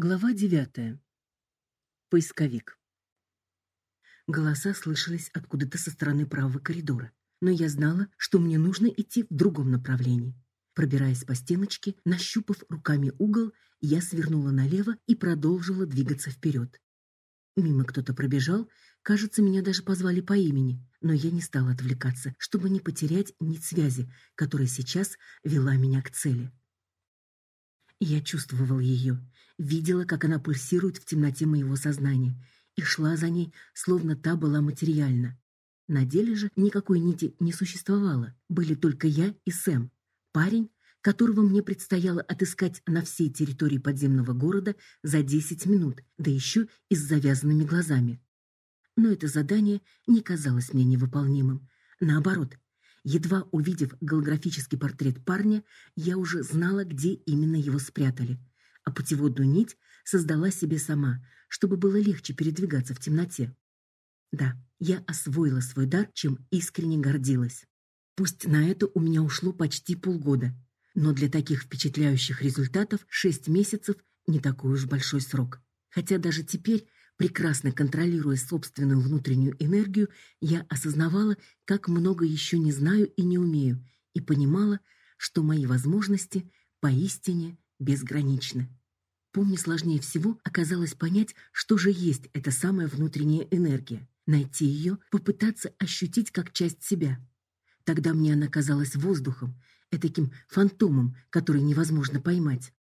Глава девятая. Поисковик. Голоса слышались откуда-то со стороны правого коридора, но я знала, что мне нужно идти в другом направлении. Пробираясь по стеночке, нащупав руками угол, я свернула налево и продолжила двигаться вперед. Мимо кто-то пробежал, кажется, меня даже позвали по имени, но я не стала отвлекаться, чтобы не потерять нить связи, которая сейчас вела меня к цели. Я чувствовала ее, видела, как она пульсирует в темноте моего сознания, и шла за ней, словно та была материальна. На деле же никакой нити не существовало, были только я и Сэм, парень, которого мне предстояло отыскать на всей территории подземного города за 10 минут, да еще и с завязанными глазами. Но это задание не казалось мне невыполнимым. Наоборот, Едва увидев голографический портрет парня, я уже знала, где именно его спрятали, а путеводную нить создала себе сама, чтобы было легче передвигаться в темноте. Да, я освоила свой дар, чем искренне гордилась. Пусть на это у меня ушло почти полгода, но для таких впечатляющих результатов шесть месяцев не такой уж большой срок. Хотя даже теперь Прекрасно контролируя собственную внутреннюю энергию, я осознавала, как много еще не знаю и не умею, и понимала, что мои возможности поистине безграничны. Помню, сложнее всего оказалось понять, что же есть эта самая внутренняя энергия, найти ее, попытаться ощутить как часть себя. Тогда мне она казалась воздухом, этаким фантомом, который невозможно поймать.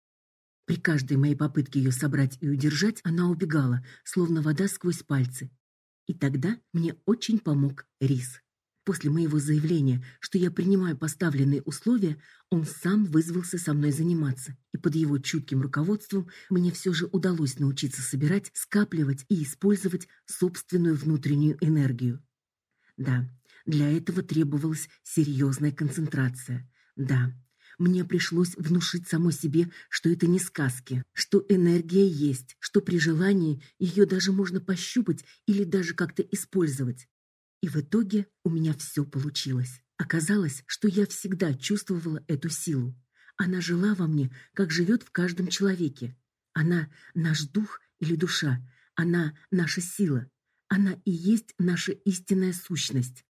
При каждой моей попытке ее собрать и удержать, она убегала, словно вода сквозь пальцы. И тогда мне очень помог Рис. После моего заявления, что я принимаю поставленные условия, он сам вызвался со мной заниматься, и под его чутким руководством мне все же удалось научиться собирать, скапливать и использовать собственную внутреннюю энергию. Да, для этого требовалась серьезная концентрация. Да, мне пришлось внушить самой себе, что это не сказки, что энергия есть, что при желании ее даже можно пощупать или даже как-то использовать. И в итоге у меня все получилось. Оказалось, что я всегда чувствовала эту силу. Она жила во мне, как живет в каждом человеке. Она наш дух или душа, она наша сила. Она и есть наша истинная сущность.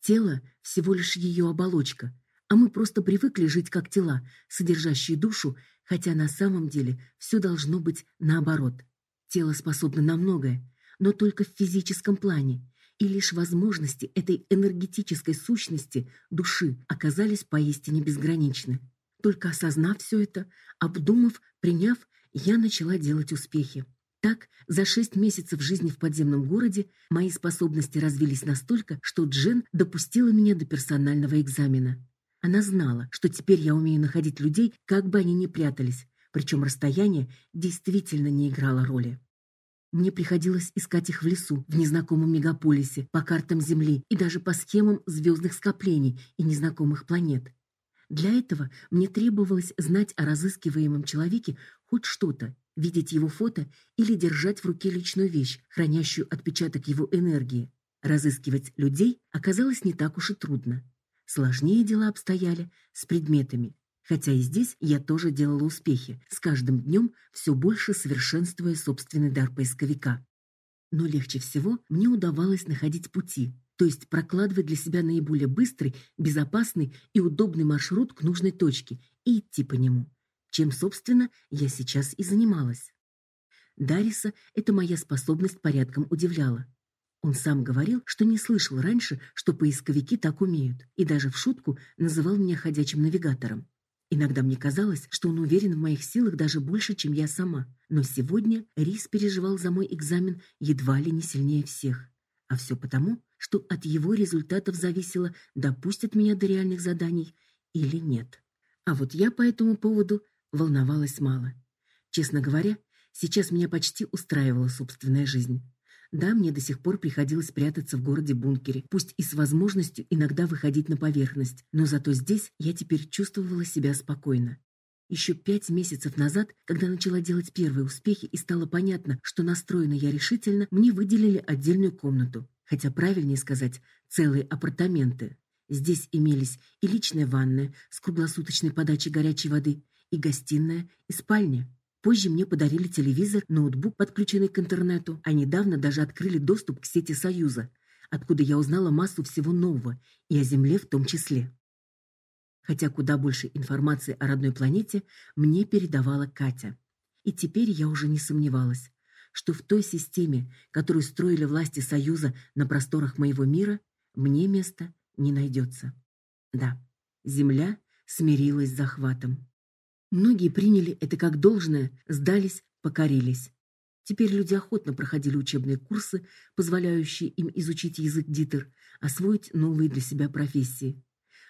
Тело всего лишь ее оболочка, а мы просто привыкли жить как тела, содержащие душу, хотя на самом деле все должно быть наоборот. Тело способно на многое, но только в физическом плане, и лишь возможности этой энергетической сущности души оказались поистине безграничны. Только осознав все это, обдумав, приняв, я начала делать успехи. Так, за шесть месяцев жизни в подземном городе мои способности развились настолько, что Джен допустила меня до персонального экзамена. Она знала, что теперь я умею находить людей, как бы они ни прятались, причем расстояние действительно не играло роли. Мне приходилось искать их в лесу, в незнакомом мегаполисе, по картам Земли и даже по схемам звездных скоплений и незнакомых планет. Для этого мне требовалось знать о разыскиваемом человеке хоть что-то, видеть его фото или держать в руке личную вещь, хранящую отпечаток его энергии. Разыскивать людей оказалось не так уж и трудно. Сложнее дела обстояли с предметами, хотя и здесь я тоже делала успехи, с каждым днем все больше совершенствуя собственный дар поисковика. Но легче всего мне удавалось находить пути, то есть прокладывать для себя наиболее быстрый, безопасный и удобный маршрут к нужной точке и идти по нему, чем, собственно, я сейчас и занималась. Дариса эта моя способность порядком удивляла. Он сам говорил, что не слышал раньше, что поисковики так умеют, и даже в шутку называл меня ходячим навигатором. Иногда мне казалось, что он уверен в моих силах даже больше, чем я сама. Но сегодня Рис переживал за мой экзамен едва ли не сильнее всех. А все потому, что от его результатов зависело, допустят меня до реальных заданий или нет. А вот я по этому поводу волновалась мало. Честно говоря, сейчас меня почти устраивала собственная жизнь. Да, мне до сих пор приходилось прятаться в городе-бункере, пусть и с возможностью иногда выходить на поверхность, но зато здесь я теперь чувствовала себя спокойно. Еще пять месяцев назад, когда начала делать первые успехи и стало понятно, что настроена я решительно, мне выделили отдельную комнату, хотя правильнее сказать, целые апартаменты. Здесь имелись и личная ванная с круглосуточной подачей горячей воды, и гостиная, и спальня. Позже мне подарили телевизор, ноутбук, подключенный к интернету, а недавно даже открыли доступ к сети Союза, откуда я узнала массу всего нового, и о Земле в том числе. Хотя куда больше информации о родной планете мне передавала Катя. И теперь я уже не сомневалась, что в той системе, которую строили власти Союза на просторах моего мира, мне места не найдется. Да, Земля смирилась с захватом. Многие приняли это как должное, сдались, покорились. Теперь люди охотно проходили учебные курсы, позволяющие им изучить язык дитер, освоить новые для себя профессии.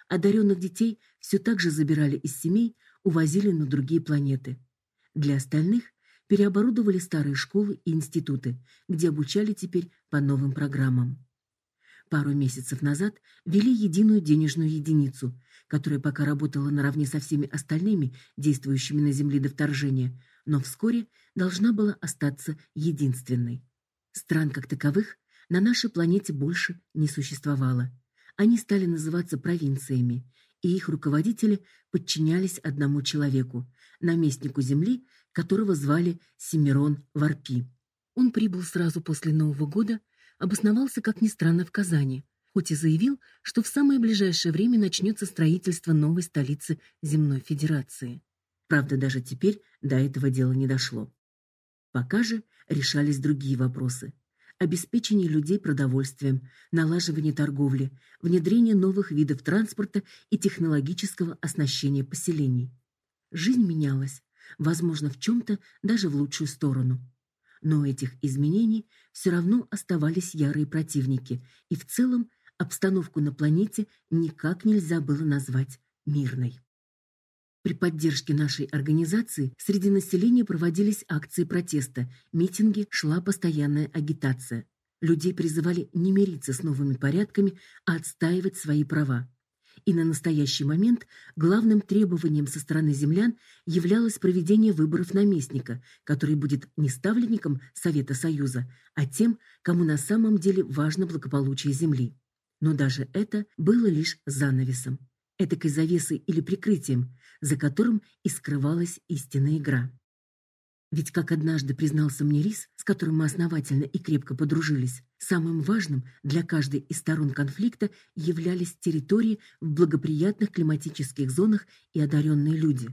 Одаренных детей все так же забирали из семей, увозили на другие планеты. Для остальных переоборудовали старые школы и институты, где обучали теперь по новым программам. Пару месяцев назад ввели единую денежную единицу, которая пока работала наравне со всеми остальными, действующими на Земле до вторжения, но вскоре должна была остаться единственной. Стран как таковых на нашей планете больше не существовало. Они стали называться провинциями, и их руководители подчинялись одному человеку, наместнику земли, которого звали Семирон Варпи. Он прибыл сразу после Нового года, обосновался, как ни странно, в Казани, хоть и заявил, что в самое ближайшее время начнется строительство новой столицы Земной Федерации. Правда, даже теперь до этого дела не дошло. Пока же решались другие вопросы: обеспечение людей продовольствием, налаживание торговли, внедрение новых видов транспорта и технологического оснащения поселений. Жизнь менялась, возможно, в чем то даже в лучшую сторону. Но этих изменений все равно оставались ярые противники, и в целом обстановку на планете никак нельзя было назвать мирной. При поддержке нашей организации среди населения проводились акции протеста, митинги, шла постоянная агитация. Людей призывали не мириться с новыми порядками, а отстаивать свои права. И на настоящий момент главным требованием со стороны землян являлось проведение выборов наместника, который будет не ставленником Совета Союза, а тем, кому на самом деле важно благополучие земли. Но даже это было лишь занавесом этакой завесой или прикрытием, за которым и скрывалась истинная игра. Ведь, как однажды признался мне Рис, с которым мы основательно и крепко подружились, самым важным для каждой из сторон конфликта являлись территории в благоприятных климатических зонах и одаренные люди.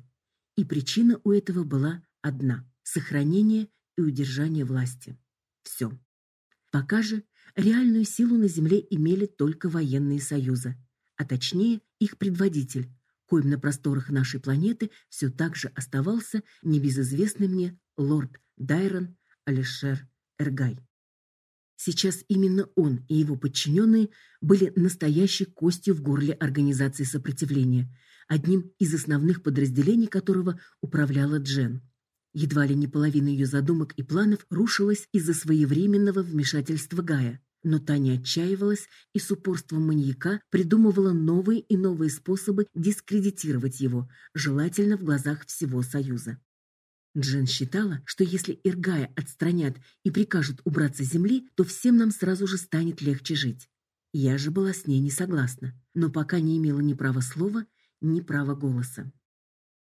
И причина у этого была одна сохранение и удержание власти. Все. Пока же реальную силу на земле имели только военные союзы а точнее их предводитель, коим на просторах нашей планеты все так же оставался небезызвестный мне лорд Дайрон Алишер Эргай. Сейчас именно он и его подчиненные были настоящей костью в горле организации сопротивления, одним из основных подразделений которого управляла Джен. Едва ли не половина ее задумок и планов рушилась из-за своевременного вмешательства Гая. Но та не отчаивалась и с упорством маньяка придумывала новые и новые способы дискредитировать его, желательно в глазах всего Союза. Джен считала, что если Иргая отстранят и прикажут убраться с земли, то всем нам сразу же станет легче жить. Я же была с ней не согласна, но пока не имела ни права слова, ни права голоса.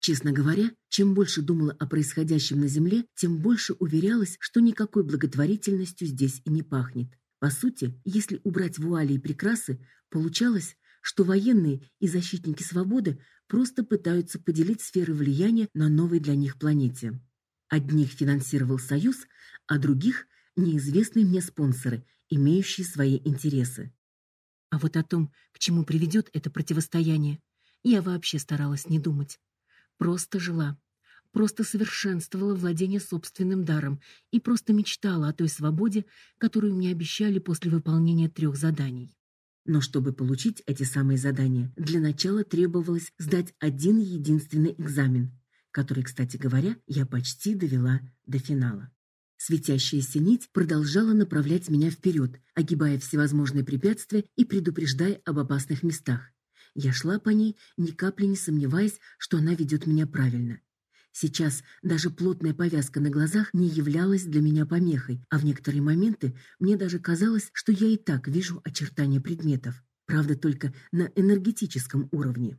Честно говоря, чем больше думала о происходящем на земле, тем больше уверялась, что никакой благотворительностью здесь и не пахнет. По сути, если убрать вуали и прикрасы, получалось, что военные и защитники свободы просто пытаются поделить сферы влияния на новой для них планете. Одних финансировал Союз, а других неизвестные мне спонсоры, имеющие свои интересы. А вот о том, к чему приведет это противостояние, я вообще старалась не думать. Просто жила просто совершенствовала владение собственным даром и просто мечтала о той свободе, которую мне обещали после выполнения трех заданий. Но чтобы получить эти самые задания, для начала требовалось сдать один единственный экзамен, который, кстати говоря, я почти довела до финала. Светящаяся нить продолжала направлять меня вперед, огибая всевозможные препятствия и предупреждая об опасных местах. Я шла по ней, ни капли не сомневаясь, что она ведет меня правильно. Сейчас даже плотная повязка на глазах не являлась для меня помехой, а в некоторые моменты мне даже казалось, что я и так вижу очертания предметов, правда только на энергетическом уровне.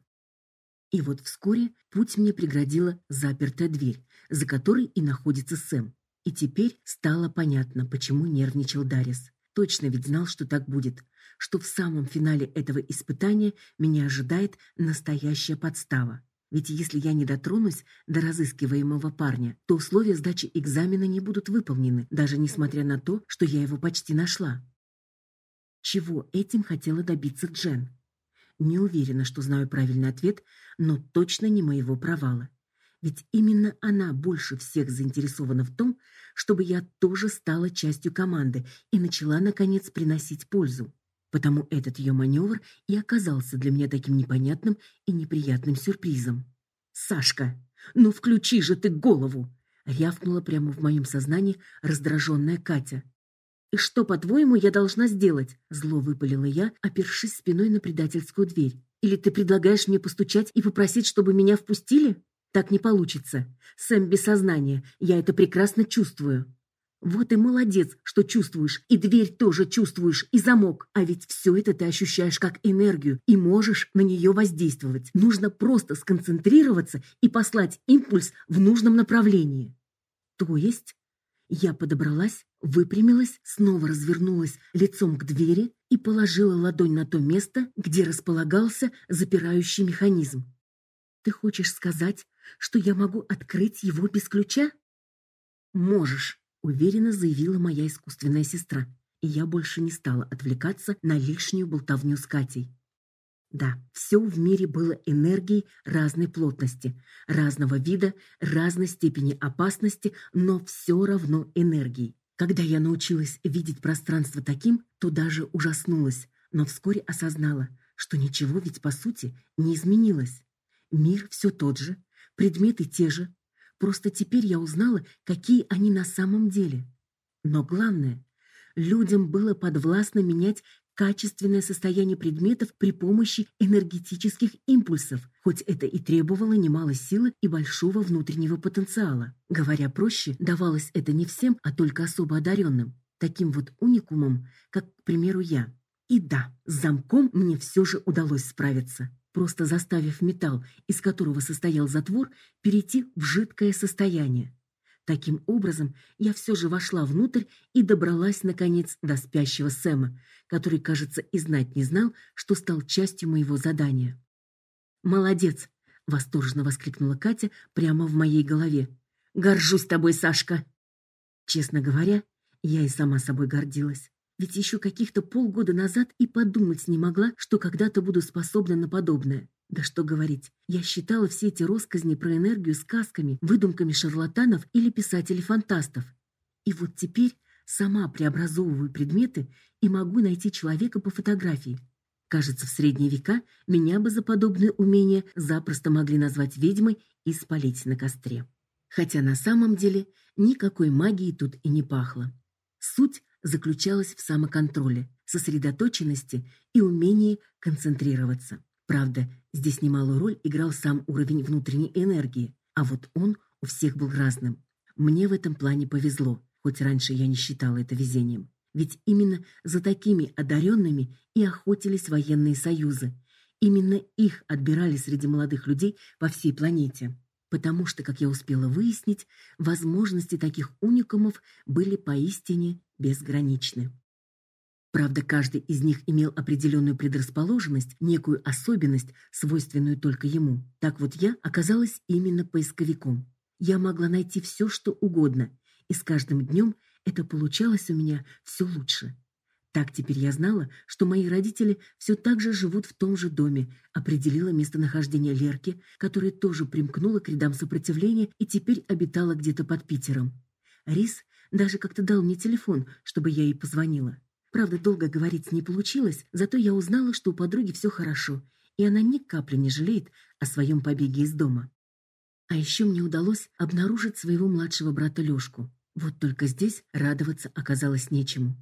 И вот вскоре путь мне преградила запертая дверь, за которой и находится Сэм. И теперь стало понятно, почему нервничал Дарис. Точно ведь знал, что так будет, что в самом финале этого испытания меня ожидает настоящая подстава. Ведь если я не дотронусь до разыскиваемого парня, то условия сдачи экзамена не будут выполнены, даже несмотря на то, что я его почти нашла. Чего этим хотела добиться Джен? Не уверена, что знаю правильный ответ, но точно не моего провала. Ведь именно она больше всех заинтересована в том, чтобы я тоже стала частью команды и начала наконец приносить пользу. Потому этот ее маневр и оказался для меня таким непонятным и неприятным сюрпризом. Сашка, ну включи же ты голову, рявкнула прямо в моем сознании раздраженная Катя. И что, по-твоему, я должна сделать? Зло выпалила я, опершись спиной на предательскую дверь. Или ты предлагаешь мне постучать и попросить, чтобы меня впустили? Так не получится. Сэм без сознания. Я это прекрасно чувствую. Вот и молодец, что чувствуешь, и дверь тоже чувствуешь, и замок. А ведь все это ты ощущаешь как энергию и можешь на нее воздействовать. Нужно просто сконцентрироваться и послать импульс в нужном направлении. То есть я подобралась, выпрямилась, снова развернулась лицом к двери и положила ладонь на то место, где располагался запирающий механизм. Ты хочешь сказать, что я могу открыть его без ключа? Можешь, уверенно заявила моя искусственная сестра, и я больше не стала отвлекаться на лишнюю болтовню с Катей. Да, все в мире было энергией разной плотности, разного вида, разной степени опасности, но все равно энергией. Когда я научилась видеть пространство таким, то даже ужаснулась, но вскоре осознала, что ничего ведь по сути не изменилось. Мир все тот же, предметы те же, просто теперь я узнала, какие они на самом деле. Но главное, людям было подвластно менять качественное состояние предметов при помощи энергетических импульсов, хоть это и требовало немало силы и большого внутреннего потенциала. Говоря проще, давалось это не всем, а только особо одаренным, таким вот уникумом, как, к примеру, я. И да, с замком мне все же удалось справиться просто заставив металл, из которого состоял затвор, перейти в жидкое состояние. Таким образом, я все же вошла внутрь и добралась наконец до спящего Сэма, который, кажется, и знать не знал, что стал частью моего задания. Молодец, восторженно воскликнула Катя прямо в моей голове. Горжусь тобой, Сашка. Честно говоря, я и сама собой гордилась. Ведь еще каких-то полгода назад и подумать не могла, что когда-то буду способна на подобное. Да что говорить, я считала все эти россказни про энергию сказками, выдумками шарлатанов или писателей-фантастов. И вот теперь сама преобразовываю предметы и могу найти человека по фотографии. Кажется, в средние века меня бы за подобное умение запросто могли назвать ведьмой и спалить на костре. Хотя на самом деле никакой магии тут и не пахло. Суть заключалась в самоконтроле, сосредоточенности и умении концентрироваться. Правда, здесь немалую роль играл сам уровень внутренней энергии, а вот он у всех был разным. Мне в этом плане повезло, хоть раньше я не считала это везением. Ведь именно за такими одаренными и охотились военные союзы. Именно их отбирали среди молодых людей по всей планете потому что, как я успела выяснить, возможности таких уникумов были поистине безграничны. Правда, каждый из них имел определенную предрасположенность, некую особенность, свойственную только ему. Так вот я оказалась именно поисковиком. Я могла найти все, что угодно, и с каждым днем это получалось у меня все лучше. Так теперь я знала, что мои родители все так же живут в том же доме, определила местонахождение Лерки, которая тоже примкнула к рядам сопротивления и теперь обитала где-то под Питером. Рис даже как-то дал мне телефон, чтобы я ей позвонила. Правда, долго говорить не получилось, зато я узнала, что у подруги все хорошо, и она ни капли не жалеет о своем побеге из дома. А еще мне удалось обнаружить своего младшего брата Лёшку. Вот только здесь радоваться оказалось нечему.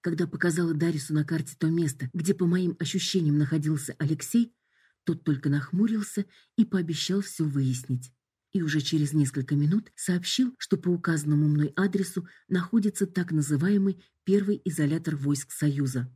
Когда показала Дарису на карте то место, где по моим ощущениям находился Алексей, тот только нахмурился и пообещал все выяснить. И уже через несколько минут сообщил, что по указанному мной адресу находится так называемый первый изолятор войск Союза.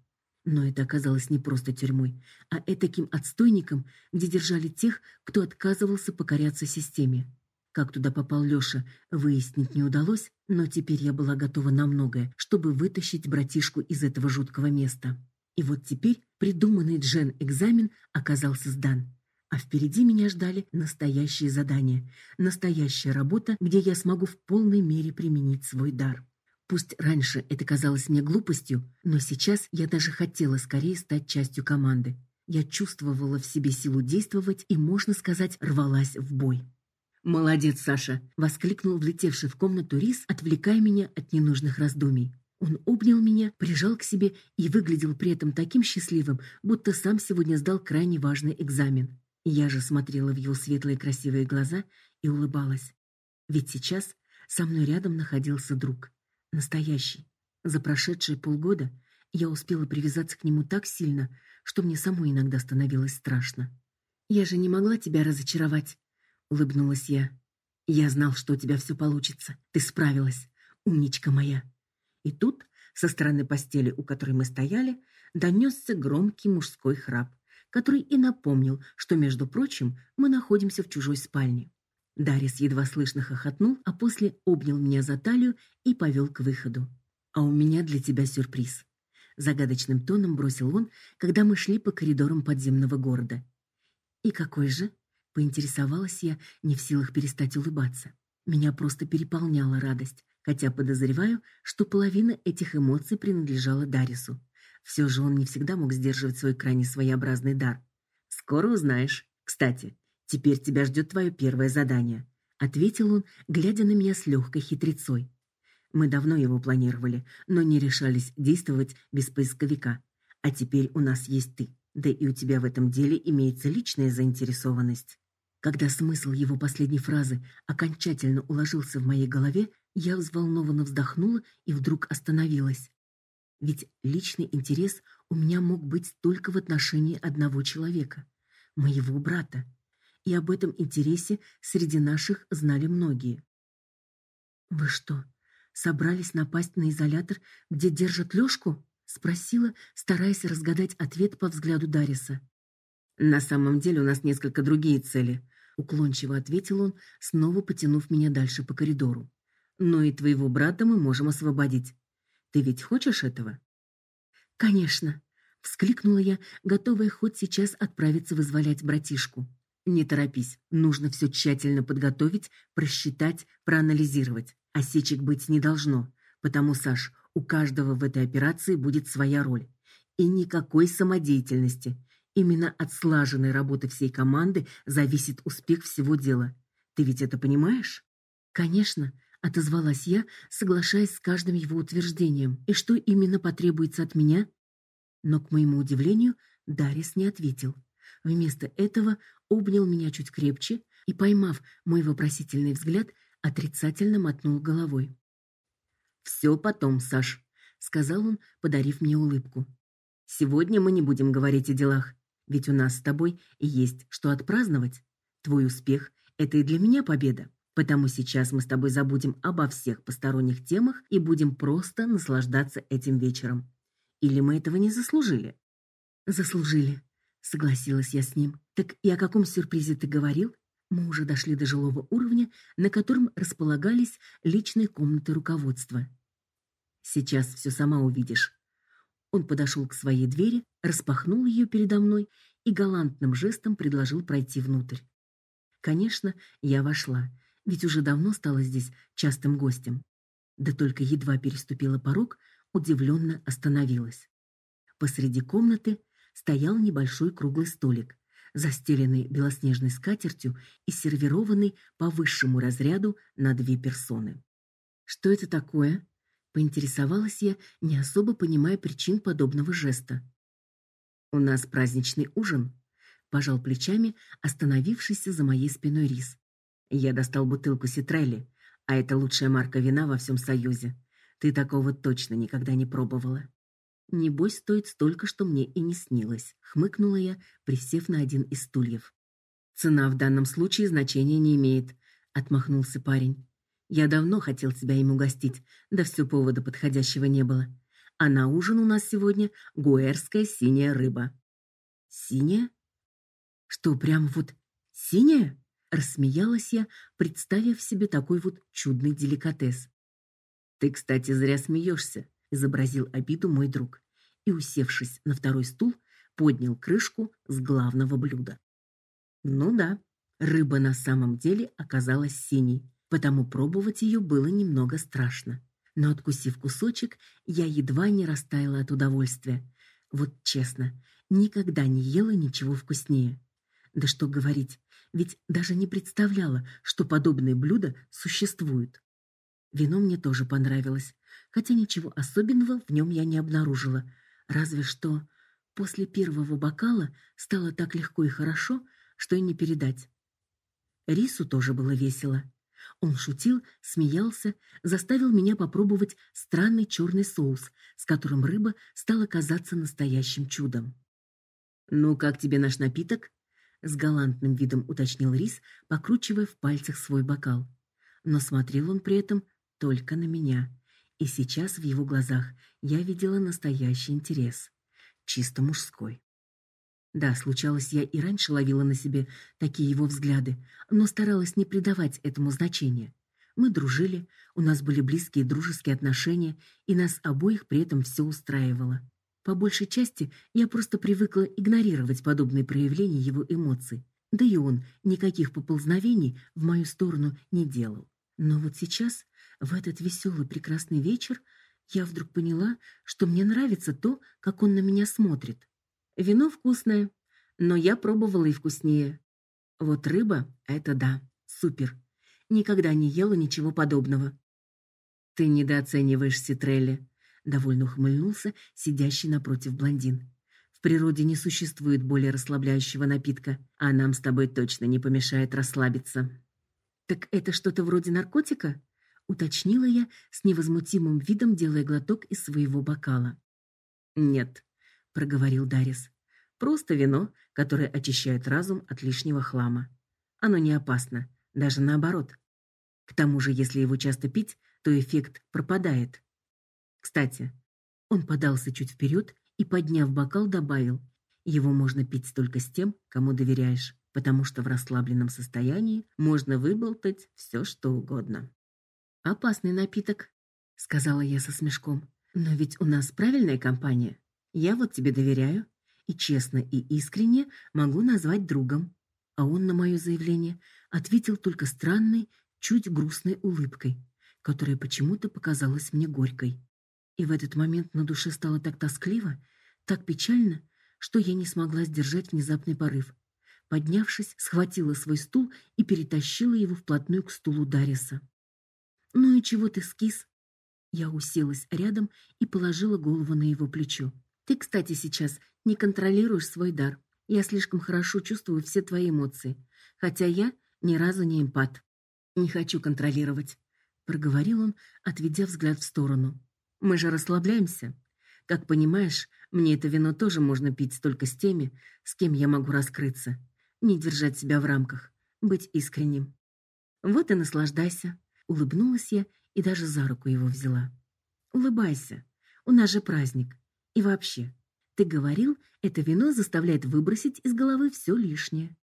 Но это оказалось не просто тюрьмой, а этаким отстойником, где держали тех, кто отказывался покоряться системе. Как туда попал Лёша, выяснить не удалось, но теперь я была готова на многое, чтобы вытащить братишку из этого жуткого места. И вот теперь придуманный Джен экзамен оказался сдан. А впереди меня ждали настоящие задания, настоящая работа, где я смогу в полной мере применить свой дар. Пусть раньше это казалось мне глупостью, но сейчас я даже хотела скорее стать частью команды. Я чувствовала в себе силу действовать и, можно сказать, рвалась в бой. «Молодец, Саша!» — воскликнул влетевший в комнату Рис, отвлекая меня от ненужных раздумий. Он обнял меня, прижал к себе и выглядел при этом таким счастливым, будто сам сегодня сдал крайне важный экзамен. Я же смотрела в его светлые красивые глаза и улыбалась. Ведь сейчас со мной рядом находился друг. Настоящий. За прошедшие полгода я успела привязаться к нему так сильно, что мне самой иногда становилось страшно. «Я же не могла тебя разочаровать», — улыбнулась я. «Я знал, что у тебя все получится. Ты справилась. Умничка моя». И тут, со стороны постели, у которой мы стояли, донесся громкий мужской храп, который и напомнил, что, между прочим, мы находимся в чужой спальне. Дарис едва слышно хохотнул, а после обнял меня за талию и повел к выходу. «А у меня для тебя сюрприз», — загадочным тоном бросил он, когда мы шли по коридорам подземного города. «И какой же?» — поинтересовалась я, не в силах перестать улыбаться. Меня просто переполняла радость, хотя подозреваю, что половина этих эмоций принадлежала Дарису. Все же он не всегда мог сдерживать свой крайне своеобразный дар. «Скоро узнаешь. Кстати, Теперь тебя ждет твое первое задание, ответил он, глядя на меня с легкой хитрецой. Мы давно его планировали, но не решались действовать без поисковика. А теперь у нас есть ты. Да и у тебя в этом деле имеется личная заинтересованность. Когда смысл его последней фразы окончательно уложился в моей голове, я взволнованно вздохнула и вдруг остановилась. Ведь личный интерес у меня мог быть только в отношении одного человека моего брата и об этом интересе среди наших знали многие. Вы что, собрались напасть на изолятор, где держат Лёшку? спросила, стараясь разгадать ответ по взгляду Дариса. На самом деле у нас несколько другие цели, уклончиво ответил он, снова потянув меня дальше по коридору. Но и твоего брата мы можем освободить. Ты ведь хочешь этого? Конечно, вскликнула я, готовая хоть сейчас отправиться вызволять братишку. Не торопись, нужно все тщательно подготовить, просчитать, проанализировать. Осечек быть не должно, потому, Саш, у каждого в этой операции будет своя роль. И никакой самодеятельности. Именно от слаженной работы всей команды зависит успех всего дела. Ты ведь это понимаешь? Конечно, отозвалась я, соглашаясь с каждым его утверждением. И что именно потребуется от меня? Но к моему удивлению, Дарис не ответил. Вместо этого обнял меня чуть крепче и, поймав мой вопросительный взгляд, отрицательно мотнул головой. «Все потом, Саш», — сказал он, подарив мне улыбку. «Сегодня мы не будем говорить о делах, ведь у нас с тобой есть что отпраздновать. Твой успех — это и для меня победа, потому сейчас мы с тобой забудем обо всех посторонних темах и будем просто наслаждаться этим вечером. Или мы этого не заслужили?» «Заслужили», Согласилась я с ним. Так и о каком сюрпризе ты говорил? Мы уже дошли до жилого уровня, на котором располагались личные комнаты руководства. Сейчас все сама увидишь. Он подошел к своей двери, распахнул ее передо мной и галантным жестом предложил пройти внутрь. Конечно, я вошла, ведь уже давно стала здесь частым гостем. Да только едва переступила порог, удивленно остановилась. Посреди комнаты стоял небольшой круглый столик, застеленный белоснежной скатертью и сервированный по высшему разряду на две персоны. Что это такое? поинтересовалась я, не особо понимая причин подобного жеста. У нас праздничный ужин, пожал плечами остановившийся за моей спиной Рис. Я достал бутылку Ситрелли, а это лучшая марка вина во всем Союзе. Ты такого точно никогда не пробовала. Небось, стоит столько, что мне и не снилось, хмыкнула я, присев на один из стульев. Цена в данном случае значения не имеет, отмахнулся парень. Я давно хотел тебя ему угостить, да все повода подходящего не было. А на ужин у нас сегодня гуэрская синяя рыба. Синяя? Что, прям вот синяя? Рассмеялась я, представив себе такой вот чудный деликатес. Ты, кстати, зря смеешься, изобразил обиду мой друг и, усевшись на второй стул, поднял крышку с главного блюда. Ну да, рыба на самом деле оказалась синей, потому пробовать ее было немного страшно но откусив кусочек, я едва не растаяла от удовольствия. Вот честно, никогда не ела ничего вкуснее. Да что говорить, ведь даже не представляла, что подобные блюда существуют. Вино мне тоже понравилось, хотя ничего особенного в нем я не обнаружила, разве что после первого бокала стало так легко и хорошо, что и не передать. Рису тоже было весело. Он шутил, смеялся, заставил меня попробовать странный черный соус, с которым рыба стала казаться настоящим чудом. Ну, как тебе наш напиток? С галантным видом уточнил Рис, покручивая в пальцах свой бокал. Но смотрел он при этом только на меня, и сейчас в его глазах я видела настоящий интерес, чисто мужской. Да, случалось, я и раньше ловила на себе такие его взгляды, но старалась не придавать этому значения. Мы дружили, у нас были близкие дружеские отношения, и нас обоих при этом все устраивало. По большей части я просто привыкла игнорировать подобные проявления его эмоций. Да и он никаких поползновений в мою сторону не делал. Но вот сейчас, в этот веселый прекрасный вечер, я вдруг поняла, что мне нравится то, как он на меня смотрит. Вино вкусное, но я пробовала и вкуснее. Вот рыба это да, супер. Никогда не ела ничего подобного. Ты недооцениваешь Ситрелли, довольно ухмыльнулся сидящий напротив блондин. В природе не существует более расслабляющего напитка, а нам с тобой точно не помешает расслабиться. Так это что-то вроде наркотика? уточнила я с невозмутимым видом, делая глоток из своего бокала. Нет, проговорил Дарис. Просто вино, которое очищает разум от лишнего хлама. Оно не опасно, даже наоборот. К тому же, если его часто пить, то эффект пропадает. Кстати, он подался чуть вперед и, подняв бокал, добавил: "Его можно пить только с тем, кому доверяешь, потому что в расслабленном состоянии можно выболтать все, что угодно". Опасный напиток, сказала я со смешком. Но ведь у нас правильная компания. Я вот тебе доверяю и честно и искренне могу назвать другом. А он на мое заявление ответил только странной, чуть грустной улыбкой, которая почему-то показалась мне горькой. И в этот момент на душе стало так тоскливо, так печально, что я не смогла сдержать внезапный порыв. Поднявшись, схватила свой стул и перетащила его вплотную к стулу Дариса. Ну и чего ты скис? Я уселась рядом и положила голову на его плечо. Ты, кстати, сейчас не контролируешь свой дар. Я слишком хорошо чувствую все твои эмоции, хотя я ни разу не эмпат. Не хочу контролировать, проговорил он, отведя взгляд в сторону. Мы же расслабляемся. Как понимаешь, мне это вино тоже можно пить только с теми, с кем я могу раскрыться, не держать себя в рамках, быть искренним. Вот и наслаждайся, улыбнулась я и даже за руку его взяла. Улыбайся. У нас же праздник. И вообще, ты говорил, это вино заставляет выбросить из головы все лишнее.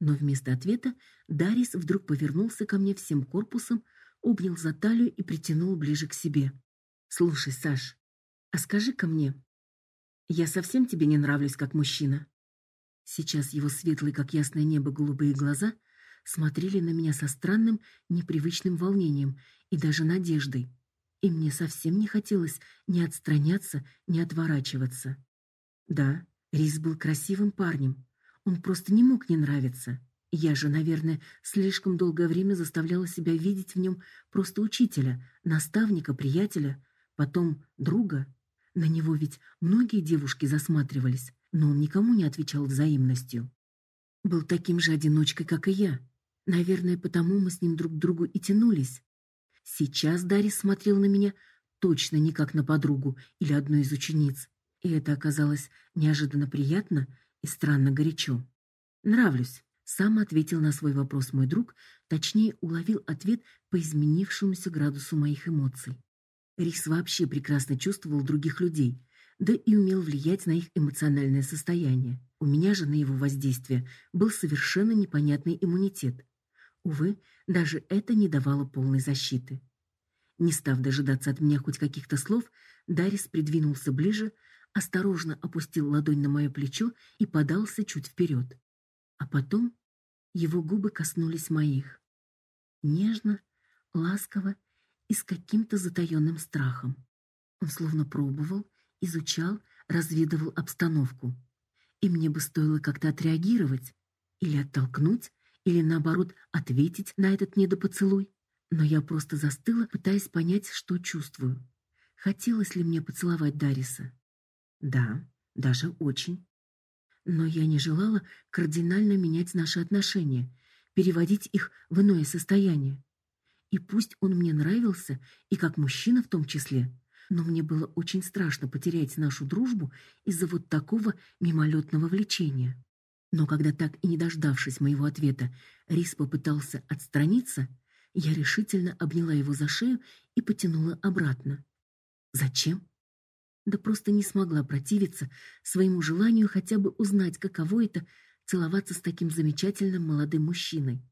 Но вместо ответа Дарис вдруг повернулся ко мне всем корпусом, обнял за талию и притянул ближе к себе. Слушай, Саш, а скажи ко мне, я совсем тебе не нравлюсь как мужчина. Сейчас его светлые, как ясное небо, голубые глаза смотрели на меня со странным, непривычным волнением и даже надеждой и мне совсем не хотелось ни отстраняться, ни отворачиваться. Да, Рис был красивым парнем. Он просто не мог не нравиться. Я же, наверное, слишком долгое время заставляла себя видеть в нем просто учителя, наставника, приятеля, потом друга. На него ведь многие девушки засматривались, но он никому не отвечал взаимностью. Был таким же одиночкой, как и я. Наверное, потому мы с ним друг к другу и тянулись. Сейчас Дарис смотрел на меня точно не как на подругу или одну из учениц, и это оказалось неожиданно приятно и странно горячо. Нравлюсь, сам ответил на свой вопрос мой друг, точнее уловил ответ по изменившемуся градусу моих эмоций. Рис вообще прекрасно чувствовал других людей, да и умел влиять на их эмоциональное состояние. У меня же на его воздействие был совершенно непонятный иммунитет. Увы, даже это не давало полной защиты. Не став дожидаться от меня хоть каких-то слов, Дарис придвинулся ближе, осторожно опустил ладонь на мое плечо и подался чуть вперед. А потом его губы коснулись моих. Нежно, ласково и с каким-то затаённым страхом. Он словно пробовал, изучал, разведывал обстановку. И мне бы стоило как-то отреагировать, или оттолкнуть, или наоборот ответить на этот недопоцелуй. Но я просто застыла, пытаясь понять, что чувствую. Хотелось ли мне поцеловать Дариса? Да, даже очень. Но я не желала кардинально менять наши отношения, переводить их в иное состояние. И пусть он мне нравился, и как мужчина в том числе, но мне было очень страшно потерять нашу дружбу из-за вот такого мимолетного влечения. Но когда так и не дождавшись моего ответа, Рис попытался отстраниться, я решительно обняла его за шею и потянула обратно. Зачем? Да просто не смогла противиться своему желанию хотя бы узнать, каково это целоваться с таким замечательным молодым мужчиной.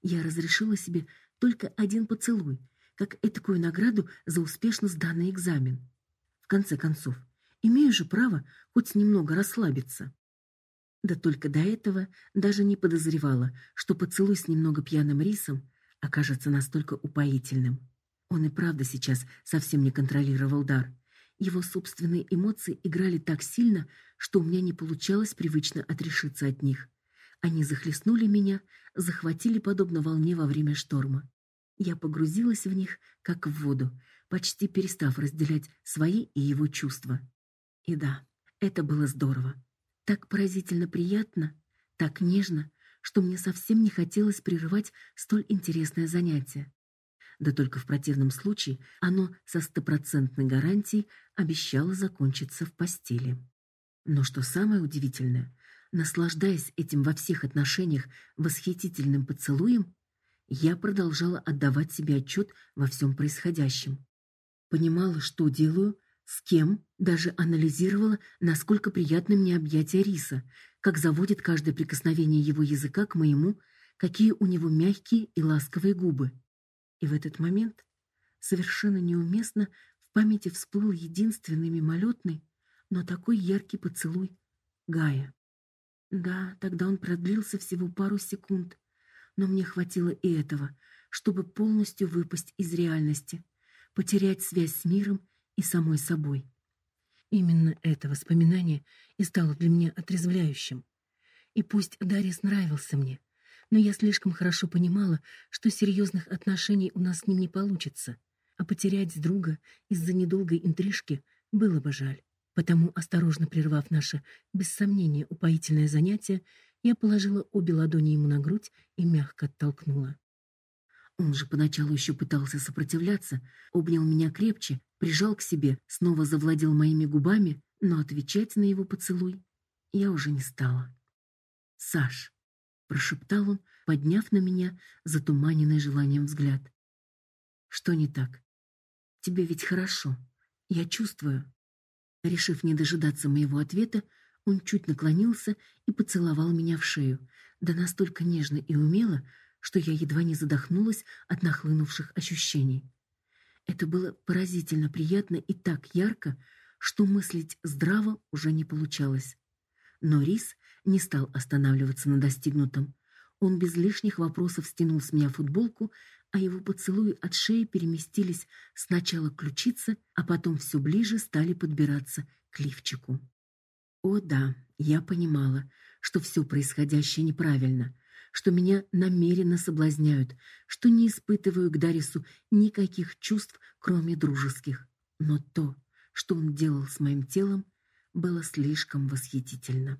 Я разрешила себе только один поцелуй, как этакую награду за успешно сданный экзамен. В конце концов, имею же право хоть немного расслабиться. Да только до этого даже не подозревала, что поцелуй с немного пьяным рисом окажется настолько упоительным. Он и правда сейчас совсем не контролировал дар. Его собственные эмоции играли так сильно, что у меня не получалось привычно отрешиться от них. Они захлестнули меня, захватили подобно волне во время шторма. Я погрузилась в них, как в воду, почти перестав разделять свои и его чувства. И да, это было здорово. Так поразительно приятно, так нежно, что мне совсем не хотелось прерывать столь интересное занятие. Да только в противном случае оно со стопроцентной гарантией обещало закончиться в постели. Но что самое удивительное, наслаждаясь этим во всех отношениях восхитительным поцелуем, я продолжала отдавать себе отчет во всем происходящем. Понимала, что делаю, с кем, даже анализировала, насколько приятны мне объятия Риса, как заводит каждое прикосновение его языка к моему, какие у него мягкие и ласковые губы. И в этот момент совершенно неуместно в памяти всплыл единственный мимолетный, но такой яркий поцелуй Гая. Да, тогда он продлился всего пару секунд, но мне хватило и этого, чтобы полностью выпасть из реальности, потерять связь с миром и самой собой. Именно это воспоминание и стало для меня отрезвляющим. И пусть Дарис нравился мне, но я слишком хорошо понимала, что серьезных отношений у нас с ним не получится, а потерять друга из-за недолгой интрижки было бы жаль. Потому, осторожно прервав наше, без сомнения, упоительное занятие, я положила обе ладони ему на грудь и мягко оттолкнула. Он же поначалу еще пытался сопротивляться, обнял меня крепче, прижал к себе, снова завладел моими губами, но отвечать на его поцелуй я уже не стала. «Саш», — прошептал он, подняв на меня затуманенный желанием взгляд. «Что не так? Тебе ведь хорошо. Я чувствую». Решив не дожидаться моего ответа, он чуть наклонился и поцеловал меня в шею, да настолько нежно и умело, что я едва не задохнулась от нахлынувших ощущений. Это было поразительно приятно и так ярко, что мыслить здраво уже не получалось. Но Рис не стал останавливаться на достигнутом. Он без лишних вопросов стянул с меня футболку, а его поцелуи от шеи переместились сначала к ключице, а потом все ближе стали подбираться к лифчику. О да, я понимала, что все происходящее неправильно, что меня намеренно соблазняют, что не испытываю к Дарису никаких чувств, кроме дружеских. Но то, что он делал с моим телом, было слишком восхитительно.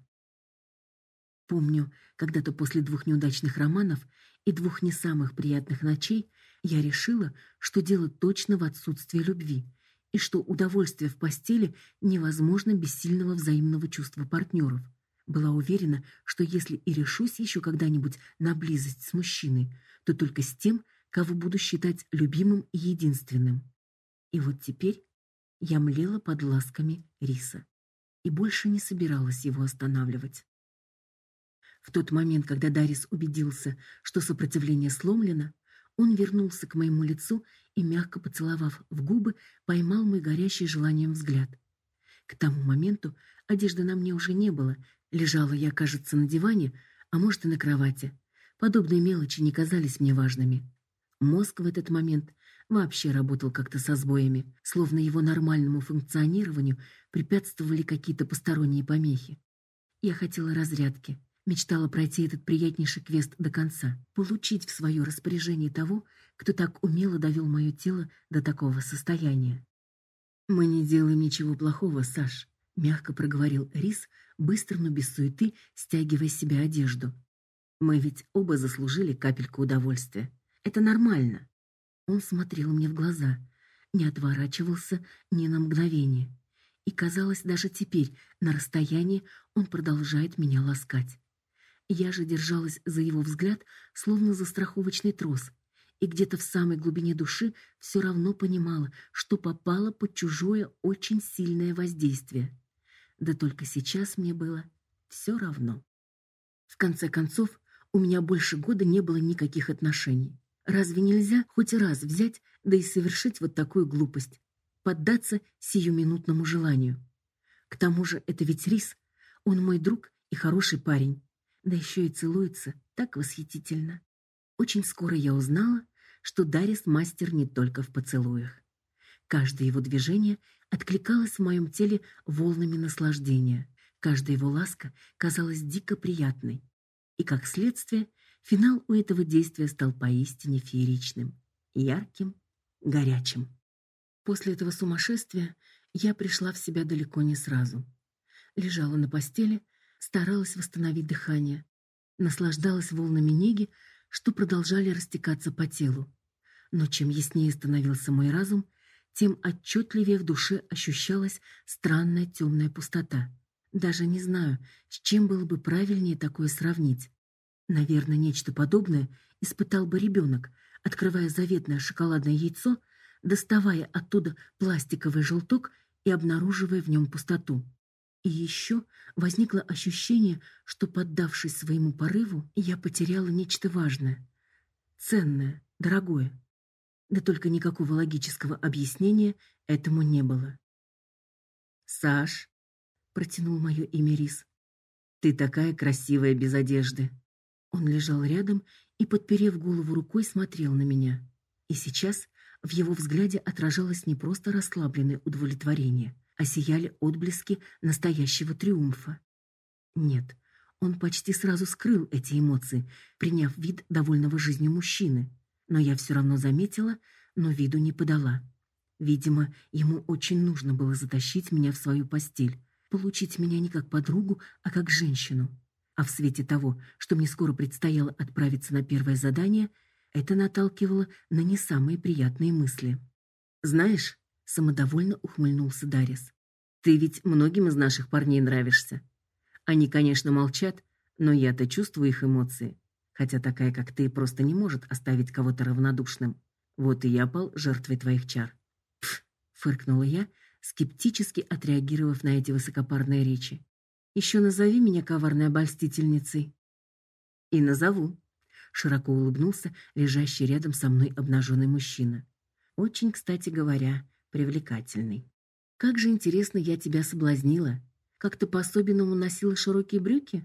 Помню, когда-то после двух неудачных романов и двух не самых приятных ночей я решила, что дело точно в отсутствии любви — и что удовольствие в постели невозможно без сильного взаимного чувства партнеров. Была уверена, что если и решусь еще когда-нибудь на близость с мужчиной, то только с тем, кого буду считать любимым и единственным. И вот теперь я млела под ласками риса и больше не собиралась его останавливать. В тот момент, когда Дарис убедился, что сопротивление сломлено, он вернулся к моему лицу и, мягко поцеловав в губы, поймал мой горящий желанием взгляд. К тому моменту одежды на мне уже не было. Лежала я, кажется, на диване, а может и на кровати. Подобные мелочи не казались мне важными. Мозг в этот момент вообще работал как-то со сбоями, словно его нормальному функционированию препятствовали какие-то посторонние помехи. Я хотела разрядки, мечтала пройти этот приятнейший квест до конца, получить в свое распоряжение того, кто так умело довел мое тело до такого состояния. Мы не делаем ничего плохого, Саш, мягко проговорил Рис, быстро, но без суеты, стягивая с себя одежду. Мы ведь оба заслужили капельку удовольствия. Это нормально. Он смотрел мне в глаза, не отворачивался ни на мгновение. И казалось, даже теперь, на расстоянии, он продолжает меня ласкать. Я же держалась за его взгляд, словно за страховочный трос, и где-то в самой глубине души все равно понимала, что попала под чужое очень сильное воздействие. Да только сейчас мне было все равно. В конце концов, у меня больше года не было никаких отношений. Разве нельзя хоть раз взять, да и совершить вот такую глупость, поддаться сиюминутному желанию? К тому же это ведь Рис, он мой друг и хороший парень, да еще и целуется так восхитительно. Очень скоро я узнала, что Дарис мастер не только в поцелуях. Каждое его движение откликалось в моем теле волнами наслаждения. Каждая его ласка казалась дико приятной. И как следствие, Финал у этого действия стал поистине фееричным, ярким, горячим. После этого сумасшествия я пришла в себя далеко не сразу. Лежала на постели, старалась восстановить дыхание, наслаждалась волнами неги, что продолжали растекаться по телу. Но чем яснее становился мой разум, тем отчетливее в душе ощущалась странная темная пустота. Даже не знаю, с чем было бы правильнее такое сравнить. Наверное, нечто подобное испытал бы ребенок, открывая заветное шоколадное яйцо, доставая оттуда пластиковый желток и обнаруживая в нем пустоту. И еще возникло ощущение, что, поддавшись своему порыву, я потеряла нечто важное, ценное, дорогое. Да только никакого логического объяснения этому не было. Саш, протянул мое имя Рис. Ты такая красивая без одежды. Он лежал рядом и, подперев голову рукой, смотрел на меня. И сейчас в его взгляде отражалось не просто расслабленное удовлетворение, а сияли отблески настоящего триумфа. Нет, он почти сразу скрыл эти эмоции, приняв вид довольного жизнью мужчины. Но я все равно заметила, но виду не подала. Видимо, ему очень нужно было затащить меня в свою постель, получить меня не как подругу, а как женщину. А в свете того, что мне скоро предстояло отправиться на первое задание, это наталкивало на не самые приятные мысли. Знаешь, самодовольно ухмыльнулся Дарис. Ты ведь многим из наших парней нравишься. Они, конечно, молчат, но я-то чувствую их эмоции. Хотя такая, как ты, просто не может оставить кого-то равнодушным. Вот и я пал жертвой твоих чар. Пф, фыркнула я, скептически отреагировав на эти высокопарные речи. Еще назови меня коварной обольстительницей. И назову. Широко улыбнулся лежащий рядом со мной обнаженный мужчина. Очень, кстати говоря, привлекательный. Как же интересно я тебя соблазнила. Как ты по-особенному носила широкие брюки?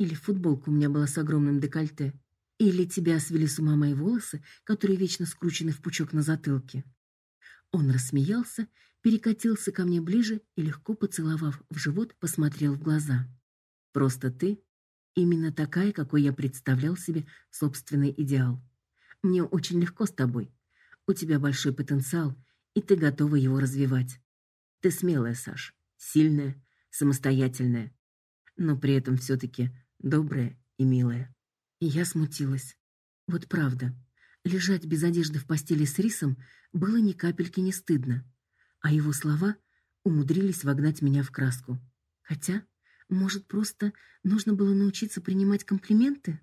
Или футболка у меня была с огромным декольте? Или тебя свели с ума мои волосы, которые вечно скручены в пучок на затылке? Он рассмеялся перекатился ко мне ближе и легко поцеловав в живот, посмотрел в глаза. Просто ты именно такая, какой я представлял себе собственный идеал. Мне очень легко с тобой. У тебя большой потенциал, и ты готова его развивать. Ты смелая, Саш, сильная, самостоятельная, но при этом все таки добрая и милая. И я смутилась. Вот правда, лежать без одежды в постели с рисом было ни капельки не стыдно а его слова умудрились вогнать меня в краску. Хотя, может, просто нужно было научиться принимать комплименты?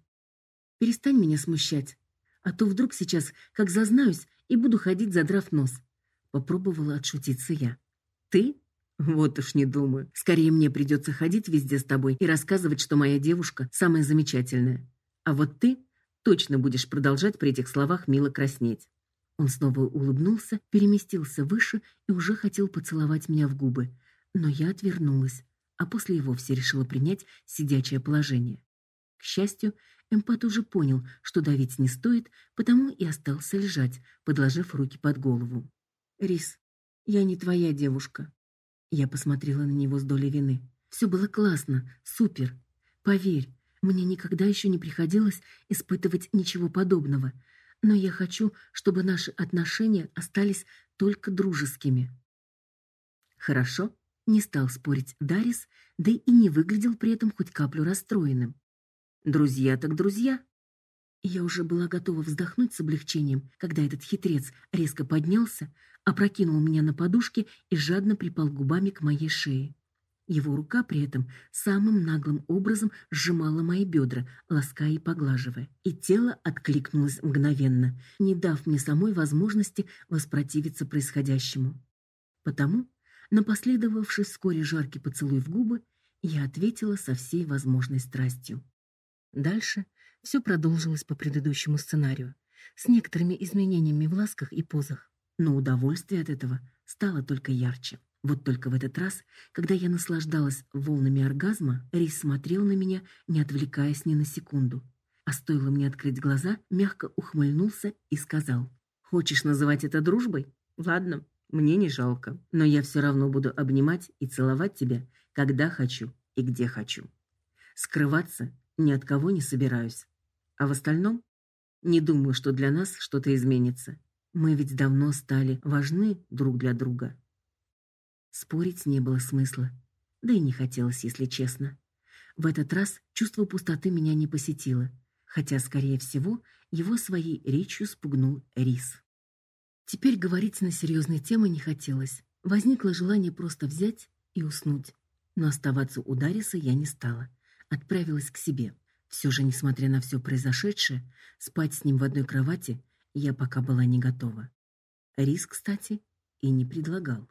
Перестань меня смущать, а то вдруг сейчас, как зазнаюсь, и буду ходить задрав нос. Попробовала отшутиться я. Ты? Вот уж не думаю. Скорее мне придется ходить везде с тобой и рассказывать, что моя девушка самая замечательная. А вот ты точно будешь продолжать при этих словах мило краснеть. Он снова улыбнулся, переместился выше и уже хотел поцеловать меня в губы, но я отвернулась, а после и вовсе решила принять сидячее положение. К счастью, эмпат уже понял, что давить не стоит, потому и остался лежать, подложив руки под голову. Рис, я не твоя девушка. Я посмотрела на него с долей вины. Все было классно, супер. Поверь, мне никогда еще не приходилось испытывать ничего подобного, но я хочу, чтобы наши отношения остались только дружескими. Хорошо, не стал спорить Дарис, да и не выглядел при этом хоть каплю расстроенным. Друзья так друзья. Я уже была готова вздохнуть с облегчением, когда этот хитрец резко поднялся, опрокинул меня на подушке и жадно припал губами к моей шее. Его рука при этом самым наглым образом сжимала мои бедра, лаская и поглаживая, и тело откликнулось мгновенно, не дав мне самой возможности воспротивиться происходящему. Потому, на последовавший вскоре жаркий поцелуй в губы, я ответила со всей возможной страстью. Дальше все продолжилось по предыдущему сценарию, с некоторыми изменениями в ласках и позах, но удовольствие от этого стало только ярче. Вот только в этот раз, когда я наслаждалась волнами оргазма, Рис смотрел на меня, не отвлекаясь ни на секунду. А стоило мне открыть глаза, мягко ухмыльнулся и сказал: "Хочешь называть это дружбой? Ладно, мне не жалко, но я все равно буду обнимать и целовать тебя, когда хочу и где хочу. Скрываться ни от кого не собираюсь. А в остальном не думаю, что для нас что-то изменится. Мы ведь давно стали важны друг для друга". Спорить не было смысла, да и не хотелось, если честно. В этот раз чувство пустоты меня не посетило, хотя, скорее всего, его своей речью спугнул Рис. Теперь говорить на серьезные темы не хотелось. Возникло желание просто взять и уснуть. Но оставаться у Дариса я не стала. Отправилась к себе. Все же, несмотря на все произошедшее, спать с ним в одной кровати я пока была не готова. Рис, кстати, и не предлагал.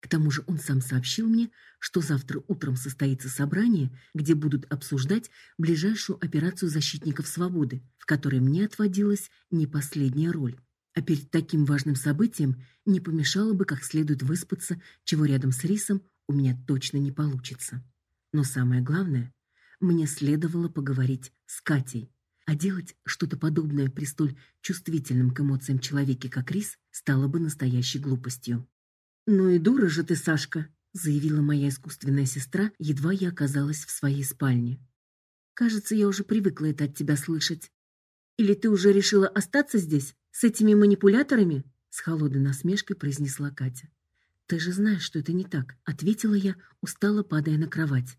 К тому же он сам сообщил мне, что завтра утром состоится собрание, где будут обсуждать ближайшую операцию защитников свободы, в которой мне отводилась не последняя роль. А перед таким важным событием не помешало бы как следует выспаться, чего рядом с Рисом у меня точно не получится. Но самое главное, мне следовало поговорить с Катей. А делать что-то подобное при столь чувствительном к эмоциям человеке, как Рис, стало бы настоящей глупостью. «Ну и дура же ты, Сашка», — заявила моя искусственная сестра, едва я оказалась в своей спальне. «Кажется, я уже привыкла это от тебя слышать. Или ты уже решила остаться здесь, с этими манипуляторами?» С холодной насмешкой произнесла Катя. «Ты же знаешь, что это не так», — ответила я, устало падая на кровать.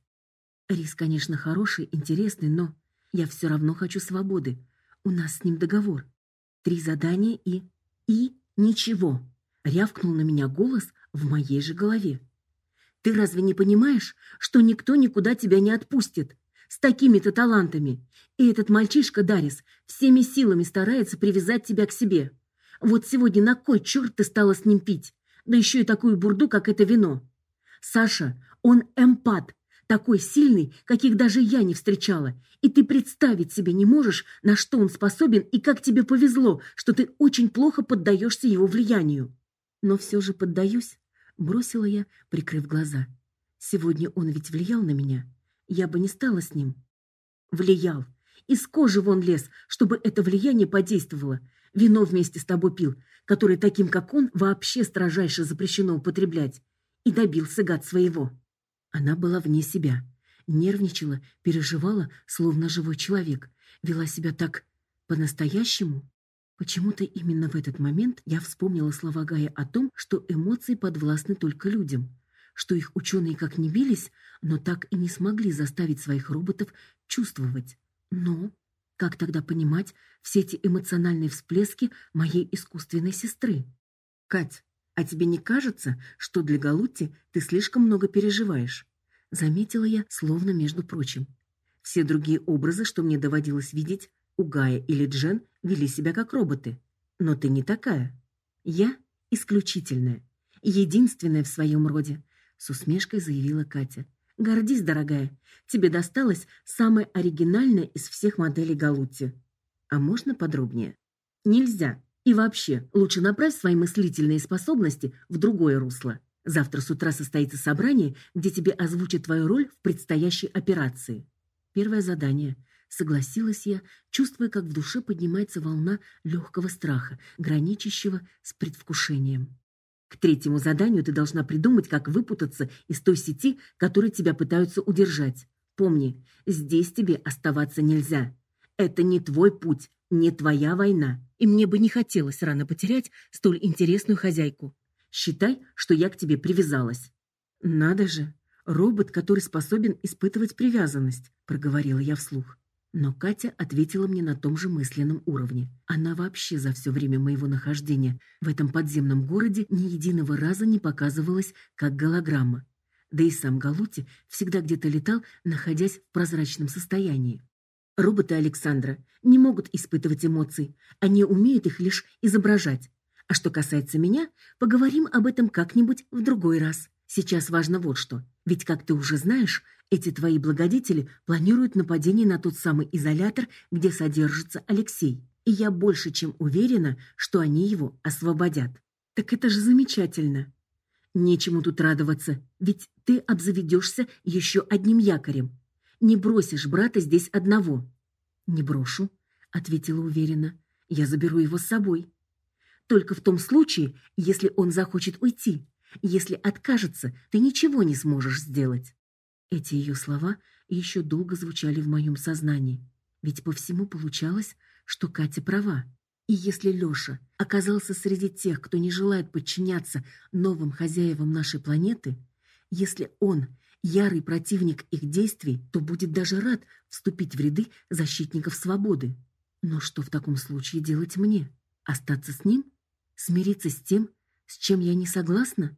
«Рис, конечно, хороший, интересный, но я все равно хочу свободы. У нас с ним договор. Три задания и... и ничего». Рявкнул на меня голос, в моей же голове. Ты разве не понимаешь, что никто никуда тебя не отпустит с такими-то талантами? И этот мальчишка Дарис всеми силами старается привязать тебя к себе. Вот сегодня на кой черт ты стала с ним пить? Да еще и такую бурду, как это вино. Саша, он эмпат, такой сильный, каких даже я не встречала. И ты представить себе не можешь, на что он способен и как тебе повезло, что ты очень плохо поддаешься его влиянию. Но все же поддаюсь, бросила я, прикрыв глаза. Сегодня он ведь влиял на меня. Я бы не стала с ним. Влиял. Из кожи вон лез, чтобы это влияние подействовало. Вино вместе с тобой пил, которое таким, как он, вообще строжайше запрещено употреблять. И добился гад своего. Она была вне себя. Нервничала, переживала, словно живой человек. Вела себя так по-настоящему. Почему-то именно в этот момент я вспомнила слова Гая о том, что эмоции подвластны только людям, что их ученые как не бились, но так и не смогли заставить своих роботов чувствовать. Но как тогда понимать все эти эмоциональные всплески моей искусственной сестры? Кать, а тебе не кажется, что для Галутти ты слишком много переживаешь? Заметила я, словно между прочим. Все другие образы, что мне доводилось видеть, у Гая или Джен вели себя как роботы. Но ты не такая. Я исключительная, единственная в своем роде, с усмешкой заявила Катя. Гордись, дорогая, тебе досталось самое оригинальное из всех моделей Галутти. А можно подробнее? Нельзя. И вообще, лучше направь свои мыслительные способности в другое русло. Завтра с утра состоится собрание, где тебе озвучат твою роль в предстоящей операции. Первое задание. Согласилась я, чувствуя, как в душе поднимается волна легкого страха, граничащего с предвкушением. К третьему заданию ты должна придумать, как выпутаться из той сети, которой тебя пытаются удержать. Помни, здесь тебе оставаться нельзя. Это не твой путь, не твоя война, и мне бы не хотелось рано потерять столь интересную хозяйку. Считай, что я к тебе привязалась. Надо же, робот, который способен испытывать привязанность, проговорила я вслух. Но Катя ответила мне на том же мысленном уровне. Она вообще за все время моего нахождения в этом подземном городе ни единого раза не показывалась как голограмма. Да и сам Галути всегда где-то летал, находясь в прозрачном состоянии. Роботы Александра не могут испытывать эмоций, они умеют их лишь изображать. А что касается меня, поговорим об этом как-нибудь в другой раз. Сейчас важно вот что. Ведь, как ты уже знаешь, эти твои благодетели планируют нападение на тот самый изолятор, где содержится Алексей. И я больше чем уверена, что они его освободят. Так это же замечательно. Нечему тут радоваться, ведь ты обзаведешься еще одним якорем. Не бросишь брата здесь одного. Не брошу, ответила уверенно. Я заберу его с собой. Только в том случае, если он захочет уйти. Если откажется, ты ничего не сможешь сделать. Эти ее слова еще долго звучали в моем сознании, ведь по всему получалось, что Катя права. И если Лёша оказался среди тех, кто не желает подчиняться новым хозяевам нашей планеты, если он ярый противник их действий, то будет даже рад вступить в ряды защитников свободы. Но что в таком случае делать мне? Остаться с ним? Смириться с тем, с чем я не согласна?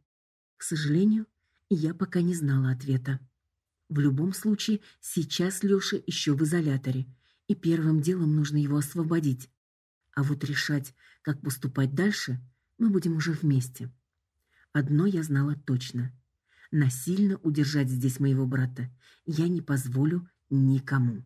К сожалению, я пока не знала ответа. В любом случае, сейчас Лёша еще в изоляторе, и первым делом нужно его освободить. А вот решать, как поступать дальше, мы будем уже вместе. Одно я знала точно. Насильно удержать здесь моего брата я не позволю никому.